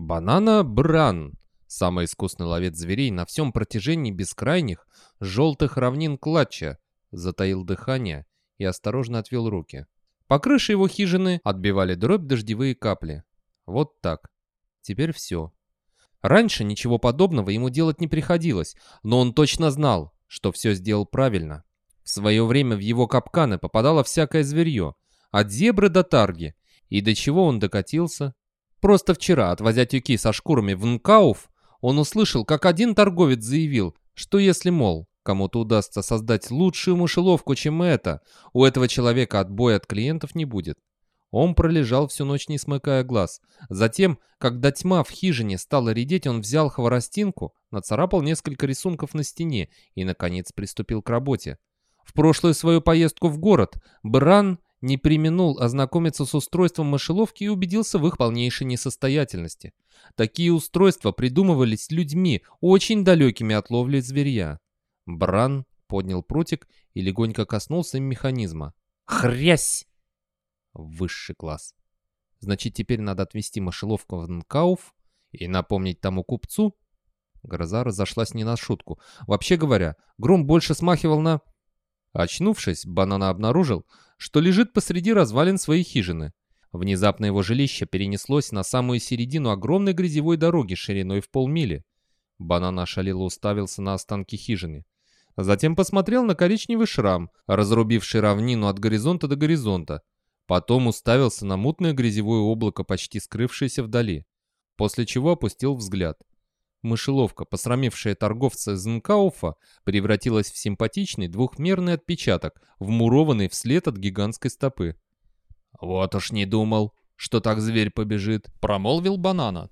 Банана Бран, самый искусный ловец зверей на всем протяжении бескрайних желтых равнин клатча, затаил дыхание и осторожно отвел руки. По крыше его хижины отбивали дробь дождевые капли. Вот так. Теперь все. Раньше ничего подобного ему делать не приходилось, но он точно знал, что все сделал правильно. В свое время в его капканы попадало всякое зверье, от зебры до тарги, и до чего он докатился. Просто вчера, отвозя тюки со шкурами в Нкауф, он услышал, как один торговец заявил, что если, мол, кому-то удастся создать лучшую мышеловку, чем это, у этого человека отбоя от клиентов не будет. Он пролежал всю ночь, не смыкая глаз. Затем, когда тьма в хижине стала редеть, он взял хворостинку, нацарапал несколько рисунков на стене и, наконец, приступил к работе. В прошлую свою поездку в город Бран не применул ознакомиться с устройством мышеловки и убедился в их полнейшей несостоятельности. Такие устройства придумывались людьми, очень далекими от ловли зверья. Бран поднял прутик и легонько коснулся им механизма. Хрясь! Высший класс. Значит, теперь надо отвезти мышеловку в Нкауф и напомнить тому купцу. Гроза разошлась не на шутку. Вообще говоря, гром больше смахивал на... Очнувшись, Банана обнаружил, что лежит посреди развалин своей хижины. Внезапно его жилище перенеслось на самую середину огромной грязевой дороги шириной в полмили. Банана ошалело уставился на останки хижины. Затем посмотрел на коричневый шрам, разрубивший равнину от горизонта до горизонта. Потом уставился на мутное грязевое облако, почти скрывшееся вдали. После чего опустил взгляд. Мышеловка, посрамившая торговца Зенкауфа, превратилась в симпатичный двухмерный отпечаток, вмурованный вслед от гигантской стопы. «Вот уж не думал, что так зверь побежит», — промолвил банана.